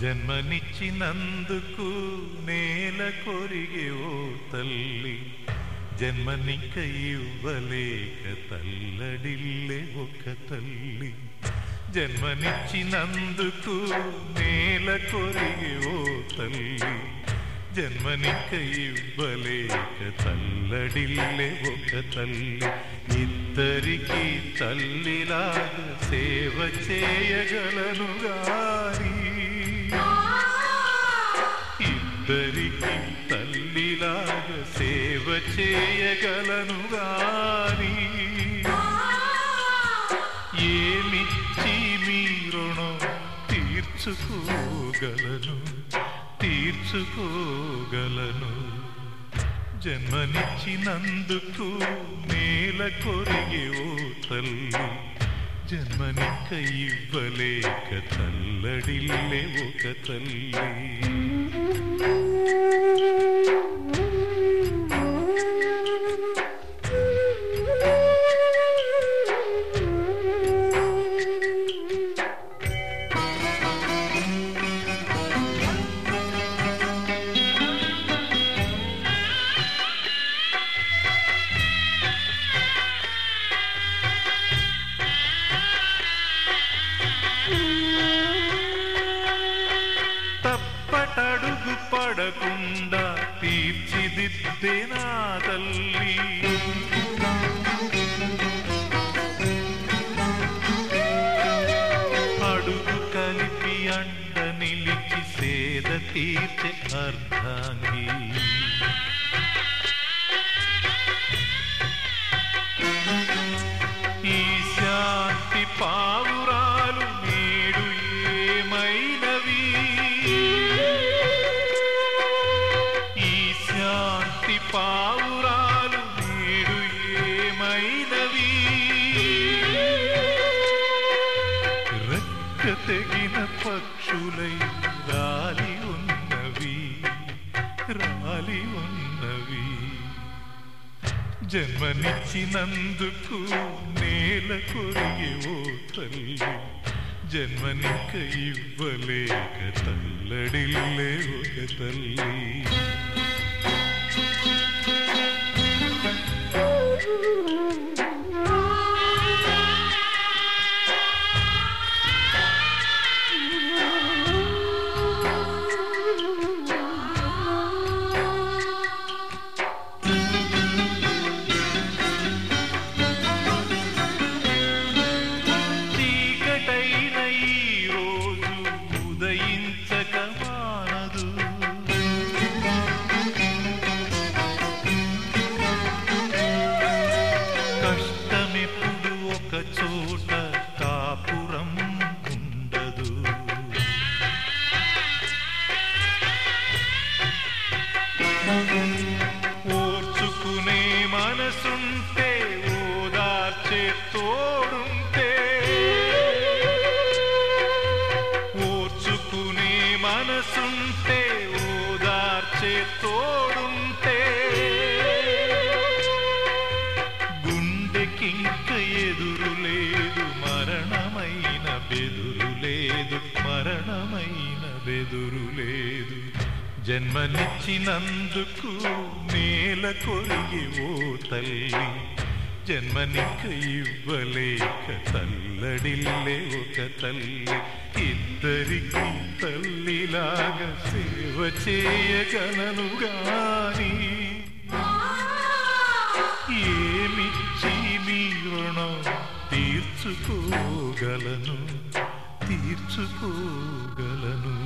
జన్మనిచ్చినందుకు నేల కొరిగి ఓ తల్లి జన్మనిక ఇవ్వలేక తల్లడిల్లే ఒక తల్లి. జన్మనిచ్చినందుకు నేల కొరిగి ఓ తల్లి జన్మనిక ఇవ్వలేక తల్లడిల్లే ఒక తల్లి. ఇద్దరికి తల్లిలాగా సేవ చేయగలను గాని అందరికి తల్లిలాగా సేవ చేయగలను గాని ఏమిచ్చి మీ రుణం తీర్చుకోగలను తీర్చుకోగలను? జన్మనిచ్చినందుకు నేల కొరిగే ఓ తల్లి జన్మనిక ఇవ్వలేక తల్లడిల్లే ఒక తల్లి. నా తల్లి? అడుగు కలిపి అండ నిలిచి సేద తీర్చే అర్ధాంగి. ఏమైనవి రక్క తెగిన పక్షులై రాలి ఉన్నవి రాలి ఉన్నవి. జన్మనిచ్చినందుకు నేల కొరిగే ఓ తల్లి జన్మనిక ఇవ్వలేక తల్లడిల్లే ఒక తల్లి. మనసుంటే ఓదార్చే తోడుంటే ఓర్చుకునే మనసుంటే ఓదార్చే తోడుంటే గుండెకింక ఎదురు లేదు మరణమైన బెదురు లేదు మరణమైన బెదురు లేదు జన్మనిచ్చినందుకు నేల కొరిగి ఓ తల్లి జన్మనిక ఇవ్వలేక తల్లడిల్లే ఒక తల్లి. ఇద్దరికి తల్లిలాగా సేవ చేయగలను గాని ఏమిచ్చి మీ రుణం తీర్చుకోగలను? తీర్చుకోగలను.